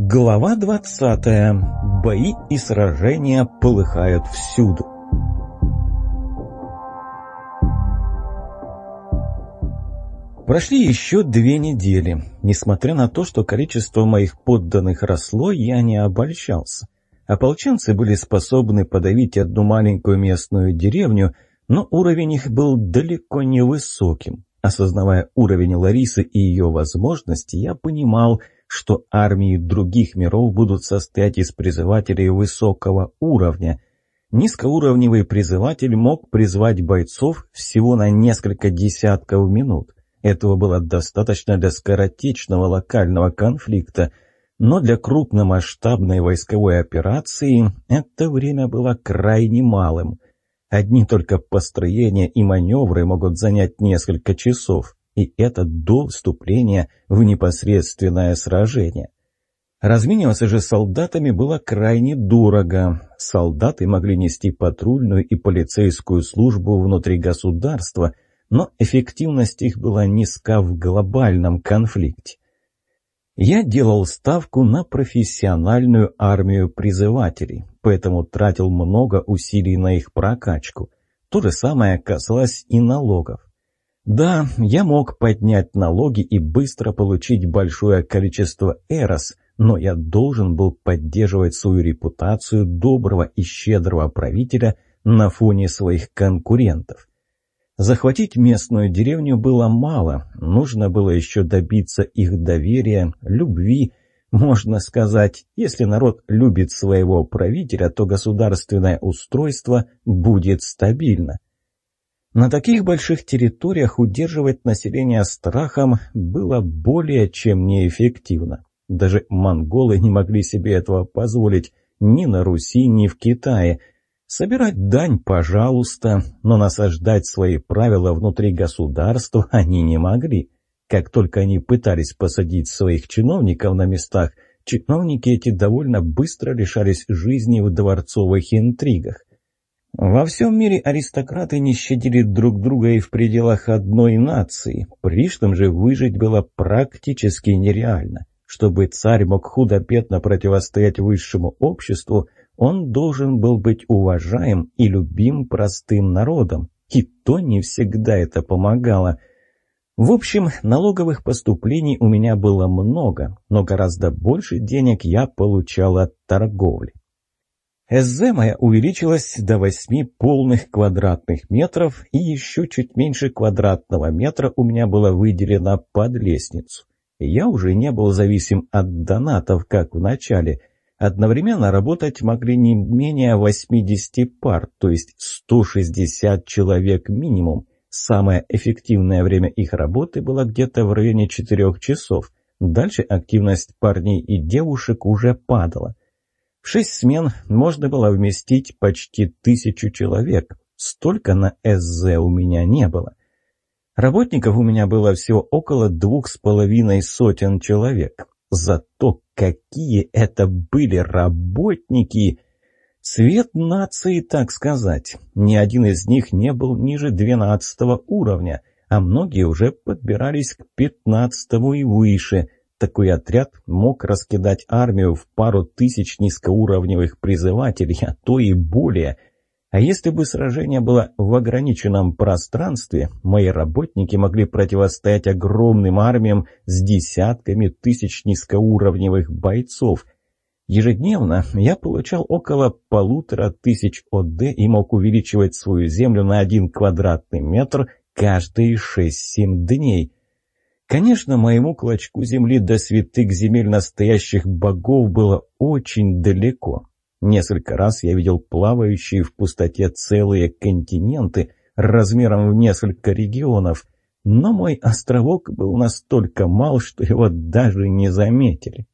Глава 20. Бои и сражения полыхают всюду. Прошли еще две недели. Несмотря на то, что количество моих подданных росло, я не обольщался. Ополченцы были способны подавить одну маленькую местную деревню, но уровень их был далеко не высоким. Осознавая уровень Ларисы и ее возможности, я понимал, что армии других миров будут состоять из призывателей высокого уровня. Низкоуровневый призыватель мог призвать бойцов всего на несколько десятков минут. Этого было достаточно для скоротечного локального конфликта – но для крупномасштабной войсковой операции это время было крайне малым. Одни только построения и маневры могут занять несколько часов, и это до вступления в непосредственное сражение. Размениваться же солдатами было крайне дорого. Солдаты могли нести патрульную и полицейскую службу внутри государства, но эффективность их была низка в глобальном конфликте. Я делал ставку на профессиональную армию призывателей, поэтому тратил много усилий на их прокачку. То же самое касалось и налогов. Да, я мог поднять налоги и быстро получить большое количество эрос, но я должен был поддерживать свою репутацию доброго и щедрого правителя на фоне своих конкурентов. Захватить местную деревню было мало, нужно было еще добиться их доверия, любви. Можно сказать, если народ любит своего правителя, то государственное устройство будет стабильно. На таких больших территориях удерживать население страхом было более чем неэффективно. Даже монголы не могли себе этого позволить ни на Руси, ни в Китае – Собирать дань, пожалуйста, но насаждать свои правила внутри государства они не могли. Как только они пытались посадить своих чиновников на местах, чиновники эти довольно быстро лишались жизни в дворцовых интригах. Во всем мире аристократы не щадили друг друга и в пределах одной нации. Пришлым же выжить было практически нереально. Чтобы царь мог худо-бедно противостоять высшему обществу, он должен был быть уважаем и любим простым народом, и то не всегда это помогало. В общем, налоговых поступлений у меня было много, но гораздо больше денег я получал от торговли. СЗ моя увеличилась до восьми полных квадратных метров, и еще чуть меньше квадратного метра у меня было выделено под лестницу. Я уже не был зависим от донатов, как в начале – Одновременно работать могли не менее 80 пар, то есть 160 человек минимум. Самое эффективное время их работы было где-то в районе 4 часов. Дальше активность парней и девушек уже падала. Шесть смен можно было вместить почти тысячу человек. Столько на СЗ у меня не было. Работников у меня было всего около двух с половиной сотен человек. Зато какие это были работники! Цвет нации, так сказать. Ни один из них не был ниже двенадцатого уровня, а многие уже подбирались к пятнадцатому и выше. Такой отряд мог раскидать армию в пару тысяч низкоуровневых призывателей, а то и более – а если бы сражение было в ограниченном пространстве, мои работники могли противостоять огромным армиям с десятками тысяч низкоуровневых бойцов. Ежедневно я получал около полутора тысяч ОД и мог увеличивать свою землю на один квадратный метр каждые шесть-семь дней. Конечно, моему клочку земли до святых земель настоящих богов было очень далеко. Несколько раз я видел плавающие в пустоте целые континенты размером в несколько регионов, но мой островок был настолько мал, что его даже не заметили.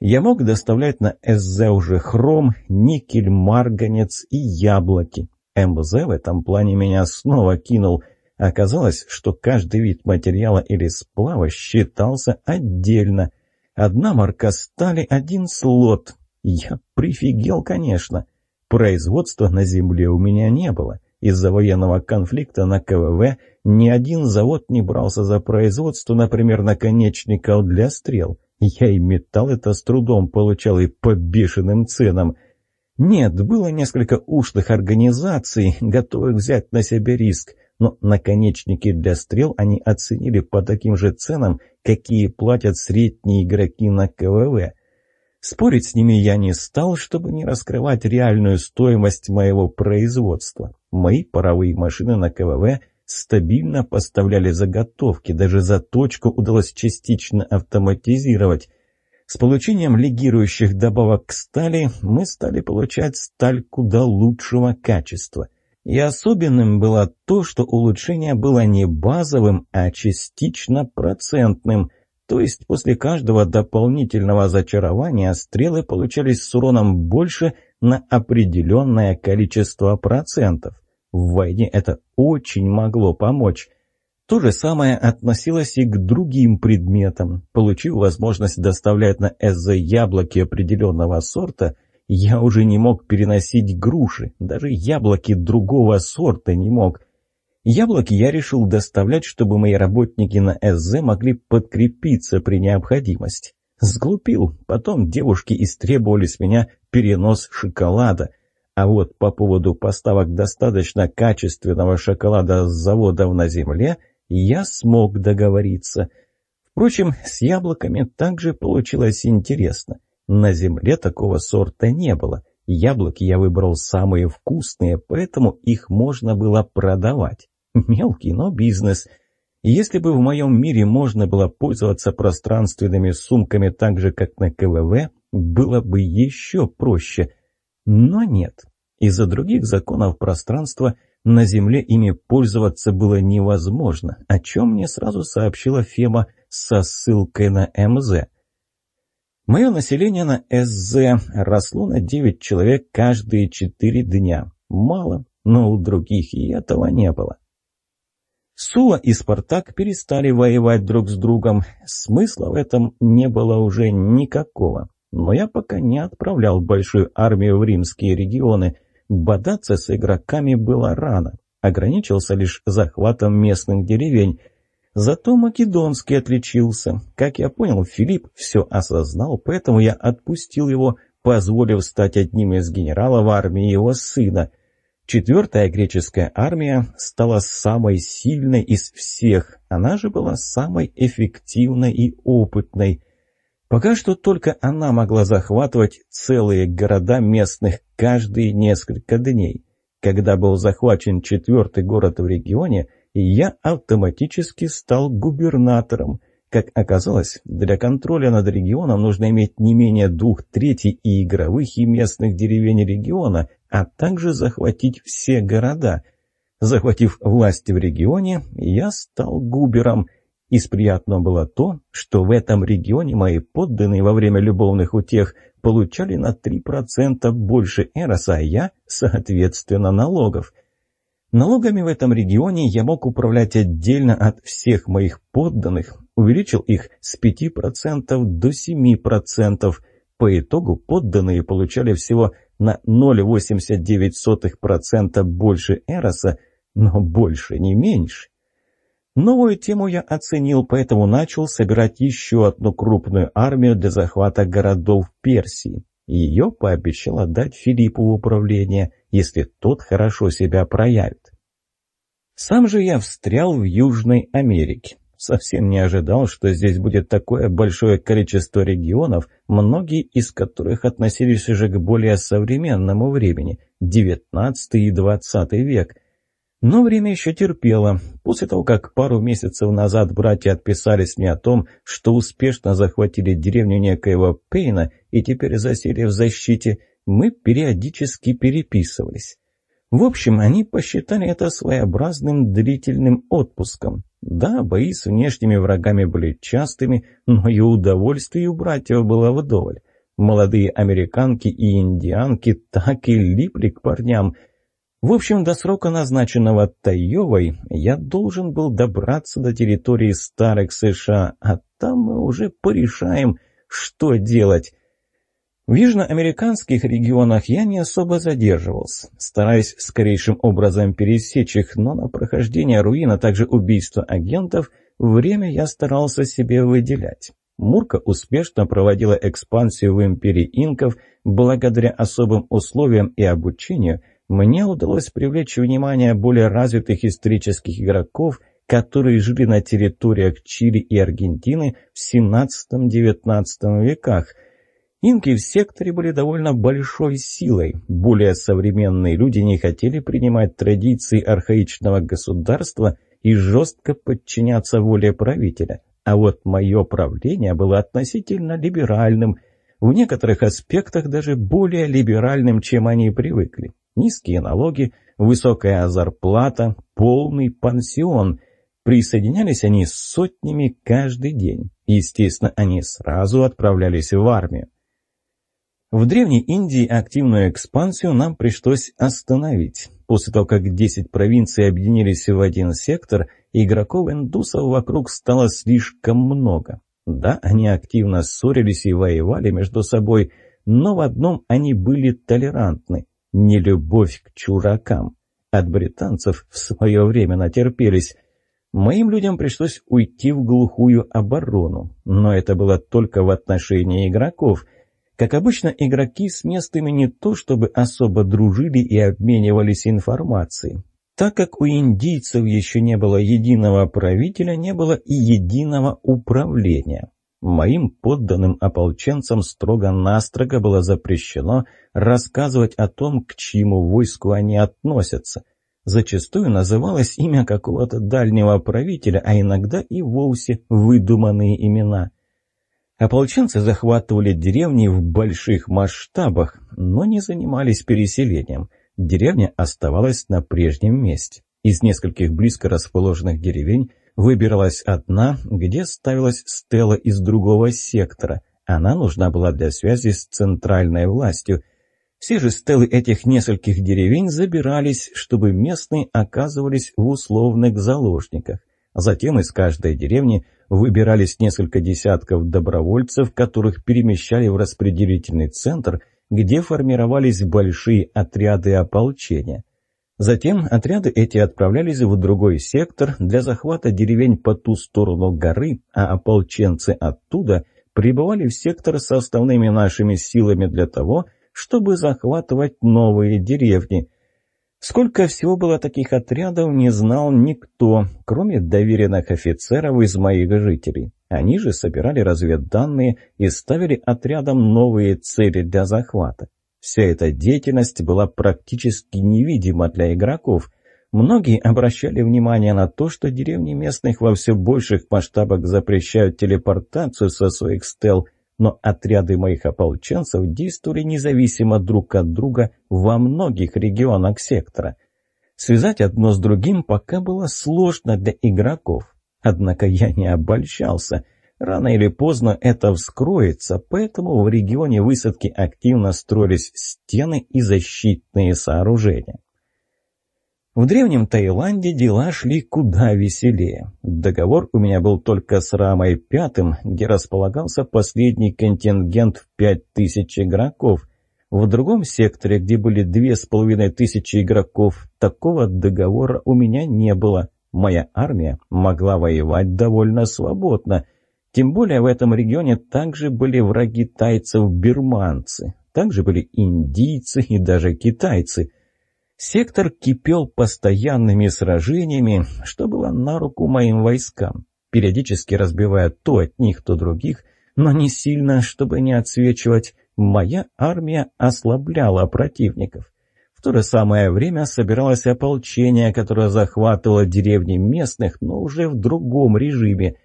Я мог доставлять на СЗ уже хром, никель, марганец и яблоки. МЗ в этом плане меня снова кинул. Оказалось, что каждый вид материала или сплава считался отдельно. Одна марка стали, один слот, я прифигел, конечно. Производства на земле у меня не было. Из-за военного конфликта на КВВ ни один завод не брался за производство, например, наконечников для стрел. Я и металл это с трудом получал и по бешеным ценам. Нет, было несколько ушлых организаций, готовых взять на себя риск, но наконечники для стрел они оценили по таким же ценам, какие платят средние игроки на КВВ. Спорить с ними я не стал, чтобы не раскрывать реальную стоимость моего производства. Мои паровые машины на КВВ стабильно поставляли заготовки, даже заточку удалось частично автоматизировать. С получением легирующих добавок к стали мы стали получать сталь куда лучшего качества – и особенным было то, что улучшение было не базовым, а частично процентным. То есть после каждого дополнительного зачарования стрелы получались с уроном больше на определенное количество процентов. В войне это очень могло помочь. То же самое относилось и к другим предметам. Получив возможность доставлять на СЗ яблоки определенного сорта – я уже не мог переносить груши, даже яблоки другого сорта не мог. Яблоки я решил доставлять, чтобы мои работники на СЗ могли подкрепиться при необходимости. Сглупил, потом девушки истребовали с меня перенос шоколада. А вот по поводу поставок достаточно качественного шоколада с заводов на земле я смог договориться. Впрочем, с яблоками также получилось интересно – на земле такого сорта не было. Яблоки я выбрал самые вкусные, поэтому их можно было продавать. Мелкий, но бизнес. Если бы в моем мире можно было пользоваться пространственными сумками так же, как на КВВ, было бы еще проще. Но нет. Из-за других законов пространства на Земле ими пользоваться было невозможно, о чем мне сразу сообщила Фема со ссылкой на МЗ. Мое население на СЗ росло на 9 человек каждые 4 дня. Мало, но у других и этого не было. Сула и Спартак перестали воевать друг с другом. Смысла в этом не было уже никакого. Но я пока не отправлял большую армию в римские регионы. Бодаться с игроками было рано. Ограничился лишь захватом местных деревень – Зато Македонский отличился. Как я понял, Филипп все осознал, поэтому я отпустил его, позволив стать одним из генералов армии его сына. Четвертая греческая армия стала самой сильной из всех, она же была самой эффективной и опытной. Пока что только она могла захватывать целые города местных каждые несколько дней. Когда был захвачен четвертый город в регионе – я автоматически стал губернатором. Как оказалось, для контроля над регионом нужно иметь не менее двух третей и игровых, и местных деревень региона, а также захватить все города. Захватив власть в регионе, я стал губером. Из приятного было то, что в этом регионе мои подданные во время любовных утех получали на 3% больше эроса, а я, соответственно, налогов. Налогами в этом регионе я мог управлять отдельно от всех моих подданных, увеличил их с 5% до 7%. По итогу подданные получали всего на 0,89% больше эроса, но больше не меньше. Новую тему я оценил, поэтому начал собирать еще одну крупную армию для захвата городов Персии. Ее пообещал отдать Филиппу в управление, если тот хорошо себя проявит. Сам же я встрял в Южной Америке. Совсем не ожидал, что здесь будет такое большое количество регионов, многие из которых относились уже к более современному времени, XIX и XX век. Но время еще терпело. После того, как пару месяцев назад братья отписались мне о том, что успешно захватили деревню некоего Пейна и теперь засели в защите, мы периодически переписывались. В общем, они посчитали это своеобразным длительным отпуском. Да, бои с внешними врагами были частыми, но и удовольствий у братьев было вдоволь. Молодые американки и индианки так и липли к парням – в общем, до срока, назначенного Таевой, я должен был добраться до территории старых США, а там мы уже порешаем, что делать. В южноамериканских регионах я не особо задерживался, стараясь скорейшим образом пересечь их, но на прохождение руин, а также убийство агентов, время я старался себе выделять. Мурка успешно проводила экспансию в империи инков. Благодаря особым условиям и обучению мне удалось привлечь внимание более развитых исторических игроков, которые жили на территориях Чили и Аргентины в 17-19 веках. Инки в секторе были довольно большой силой. Более современные люди не хотели принимать традиции архаичного государства и жестко подчиняться воле правителя – а вот мое правление было относительно либеральным, в некоторых аспектах даже более либеральным, чем они привыкли. Низкие налоги, высокая зарплата, полный пансион. Присоединялись они сотнями каждый день. Естественно, они сразу отправлялись в армию. В Древней Индии активную экспансию нам пришлось остановить. После того, как 10 провинций объединились в один сектор – игроков-индусов вокруг стало слишком много. Да, они активно ссорились и воевали между собой, но в одном они были толерантны – нелюбовь к чуракам. От британцев в свое время натерпелись. Моим людям пришлось уйти в глухую оборону, но это было только в отношении игроков. Как обычно, игроки с местными не то чтобы особо дружили и обменивались информацией. Так как у индийцев еще не было единого правителя, не было и единого управления. Моим подданным ополченцам строго-настрого было запрещено рассказывать о том, к чьему войску они относятся. Зачастую называлось имя какого-то дальнего правителя, а иногда и вовсе выдуманные имена. Ополченцы захватывали деревни в больших масштабах, но не занимались переселением – Деревня оставалась на прежнем месте. Из нескольких близко расположенных деревень выбиралась одна, где ставилась стела из другого сектора. Она нужна была для связи с центральной властью. Все же стелы этих нескольких деревень забирались, чтобы местные оказывались в условных заложниках. Затем из каждой деревни выбирались несколько десятков добровольцев, которых перемещали в распределительный центр – где формировались большие отряды ополчения. Затем отряды эти отправлялись в другой сектор для захвата деревень по ту сторону горы, а ополченцы оттуда прибывали в сектор с основными нашими силами для того, чтобы захватывать новые деревни. Сколько всего было таких отрядов, не знал никто, кроме доверенных офицеров из моих жителей. Они же собирали разведданные и ставили отрядом новые цели для захвата. Вся эта деятельность была практически невидима для игроков. Многие обращали внимание на то, что деревни местных во все больших масштабах запрещают телепортацию со своих стел, но отряды моих ополченцев действовали независимо друг от друга во многих регионах сектора. Связать одно с другим пока было сложно для игроков. Однако я не обольщался. Рано или поздно это вскроется, поэтому в регионе высадки активно строились стены и защитные сооружения. В древнем Таиланде дела шли куда веселее. Договор у меня был только с Рамой Пятым, где располагался последний контингент в пять тысяч игроков. В другом секторе, где были две с половиной тысячи игроков, такого договора у меня не было – моя армия могла воевать довольно свободно. Тем более в этом регионе также были враги тайцев-бирманцы, также были индийцы и даже китайцы. Сектор кипел постоянными сражениями, что было на руку моим войскам, периодически разбивая то от них, то других, но не сильно, чтобы не отсвечивать. Моя армия ослабляла противников. В то же самое время собиралось ополчение, которое захватывало деревни местных, но уже в другом режиме.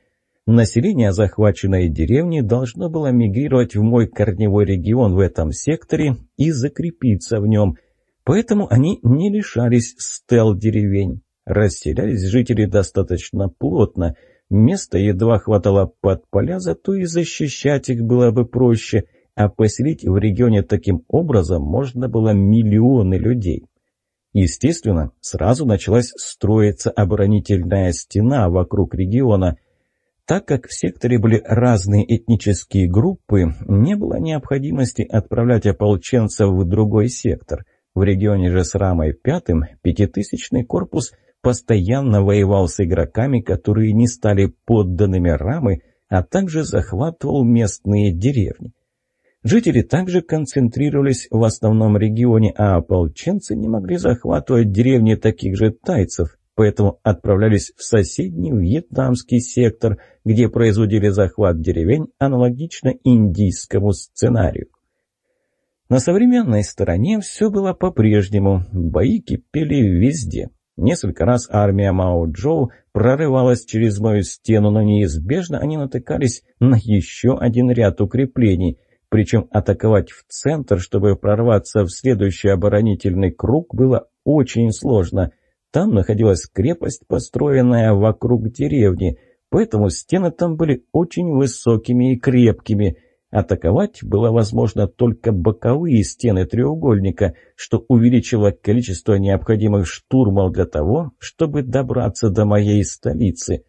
Население захваченной деревни должно было мигрировать в мой корневой регион в этом секторе и закрепиться в нем. Поэтому они не лишались стел деревень. Расселялись жители достаточно плотно. Места едва хватало под поля, зато и защищать их было бы проще – а поселить в регионе таким образом можно было миллионы людей. Естественно, сразу началась строиться оборонительная стена вокруг региона. Так как в секторе были разные этнические группы, не было необходимости отправлять ополченцев в другой сектор. В регионе же с Рамой Пятым пятитысячный корпус постоянно воевал с игроками, которые не стали подданными Рамы, а также захватывал местные деревни. Жители также концентрировались в основном регионе, а ополченцы не могли захватывать деревни таких же тайцев, поэтому отправлялись в соседний вьетнамский сектор, где производили захват деревень аналогично индийскому сценарию. На современной стороне все было по-прежнему, бои кипели везде. Несколько раз армия Мао Джоу прорывалась через мою стену, но неизбежно они натыкались на еще один ряд укреплений. Причем атаковать в центр, чтобы прорваться в следующий оборонительный круг, было очень сложно. Там находилась крепость, построенная вокруг деревни, поэтому стены там были очень высокими и крепкими – Атаковать было возможно только боковые стены треугольника, что увеличило количество необходимых штурмов для того, чтобы добраться до моей столицы.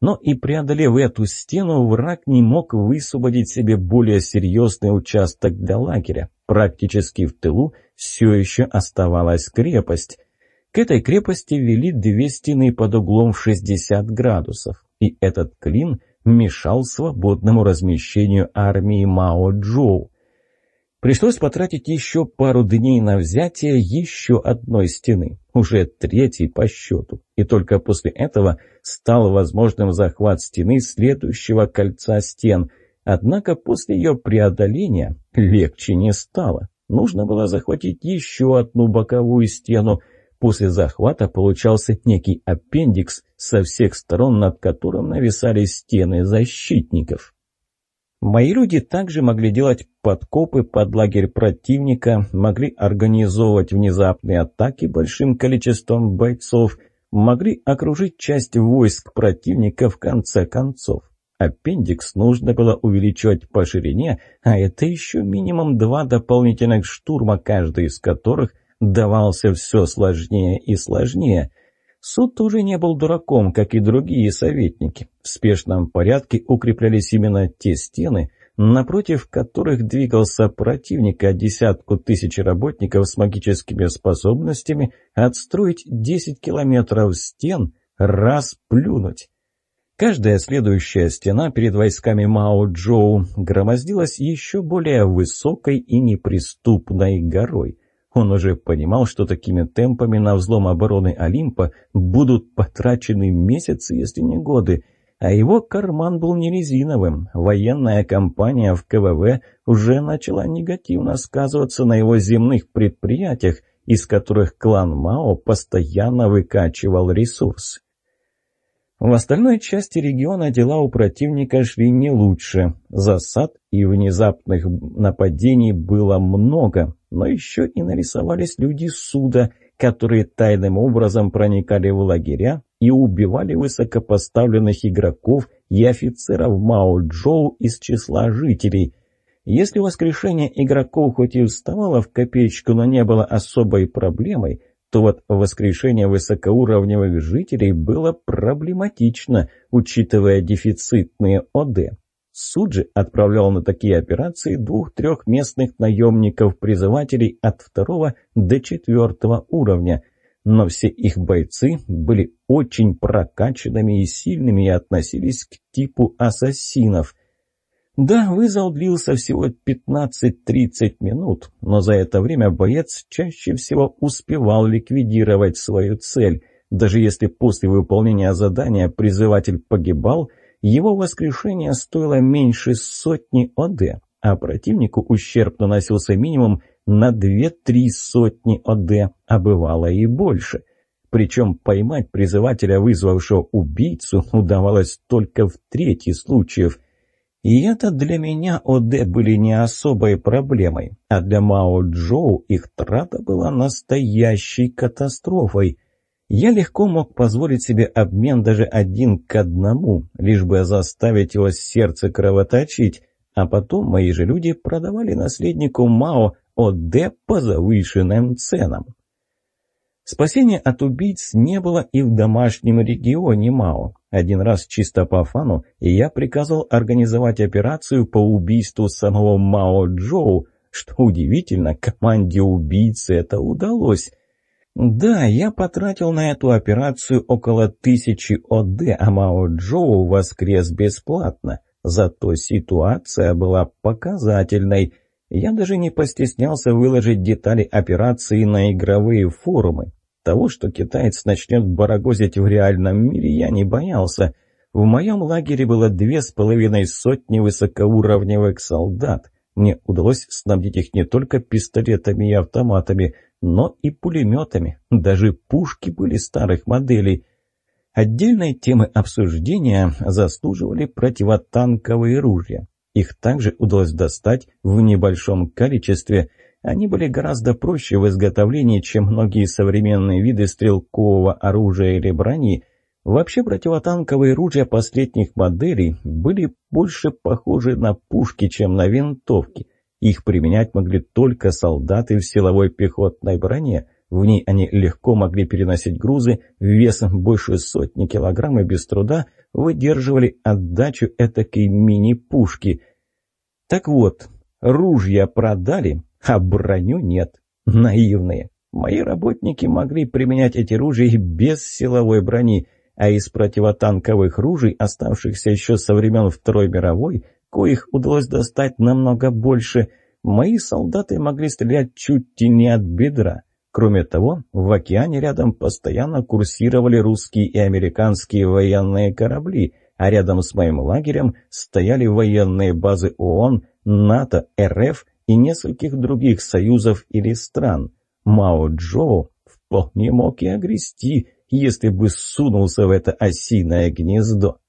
Но и преодолев эту стену, враг не мог высвободить себе более серьезный участок для лагеря. Практически в тылу все еще оставалась крепость. К этой крепости вели две стены под углом в 60 градусов, и этот клин – мешал свободному размещению армии Мао Джоу. Пришлось потратить еще пару дней на взятие еще одной стены, уже третьей по счету, и только после этого стал возможным захват стены следующего кольца стен. Однако после ее преодоления легче не стало. Нужно было захватить еще одну боковую стену, После захвата получался некий аппендикс со всех сторон, над которым нависали стены защитников. Мои люди также могли делать подкопы под лагерь противника, могли организовывать внезапные атаки большим количеством бойцов, могли окружить часть войск противника в конце концов. Аппендикс нужно было увеличивать по ширине, а это еще минимум два дополнительных штурма, каждый из которых давался все сложнее и сложнее. Суд тоже не был дураком, как и другие советники. В спешном порядке укреплялись именно те стены, напротив которых двигался противник, а десятку тысяч работников с магическими способностями отстроить 10 километров стен, раз плюнуть. Каждая следующая стена перед войсками Мао Джоу громоздилась еще более высокой и неприступной горой. Он уже понимал, что такими темпами на взлом обороны Олимпа будут потрачены месяцы, если не годы, а его карман был не резиновым. Военная кампания в КВВ уже начала негативно сказываться на его земных предприятиях, из которых клан Мао постоянно выкачивал ресурсы. В остальной части региона дела у противника шли не лучше. Засад и внезапных нападений было много, но еще и нарисовались люди суда, которые тайным образом проникали в лагеря и убивали высокопоставленных игроков и офицеров Мао Джоу из числа жителей. Если воскрешение игроков хоть и вставало в копеечку, но не было особой проблемой – то вот воскрешение высокоуровневых жителей было проблематично, учитывая дефицитные ОД. Суд же отправлял на такие операции двух-трех местных наемников-призывателей от второго до четвертого уровня, но все их бойцы были очень прокачанными и сильными и относились к типу ассасинов – да, вызов длился всего 15-30 минут, но за это время боец чаще всего успевал ликвидировать свою цель. Даже если после выполнения задания призыватель погибал, его воскрешение стоило меньше сотни ОД, а противнику ущерб наносился минимум на 2-3 сотни ОД, а бывало и больше. Причем поймать призывателя, вызвавшего убийцу, удавалось только в трети случаев – и это для меня ОД были не особой проблемой, а для Мао Джоу их трата была настоящей катастрофой. Я легко мог позволить себе обмен даже один к одному, лишь бы заставить его сердце кровоточить, а потом мои же люди продавали наследнику Мао ОД по завышенным ценам. Спасения от убийц не было и в домашнем регионе Мао. Один раз чисто по фану я приказал организовать операцию по убийству самого Мао Джоу. Что удивительно, команде убийцы это удалось. Да, я потратил на эту операцию около тысячи ОД, а Мао Джоу воскрес бесплатно. Зато ситуация была показательной. Я даже не постеснялся выложить детали операции на игровые форумы. Того, что китаец начнет барагозить в реальном мире, я не боялся. В моем лагере было две с половиной сотни высокоуровневых солдат. Мне удалось снабдить их не только пистолетами и автоматами, но и пулеметами. Даже пушки были старых моделей. Отдельной темы обсуждения заслуживали противотанковые ружья. Их также удалось достать в небольшом количестве. Они были гораздо проще в изготовлении, чем многие современные виды стрелкового оружия или брони. Вообще противотанковые ружья последних моделей были больше похожи на пушки, чем на винтовки. Их применять могли только солдаты в силовой пехотной броне. В ней они легко могли переносить грузы весом больше сотни килограмм и без труда выдерживали отдачу этакой мини-пушки. Так вот, ружья продали, а броню нет. Наивные. Мои работники могли применять эти ружья без силовой брони, а из противотанковых ружей, оставшихся еще со времен Второй мировой, коих удалось достать намного больше, мои солдаты могли стрелять чуть не от бедра. Кроме того, в океане рядом постоянно курсировали русские и американские военные корабли, а рядом с моим лагерем стояли военные базы ООН, НАТО, РФ и нескольких других союзов или стран. Мао Джоу вполне мог и огрести, если бы сунулся в это осиное гнездо.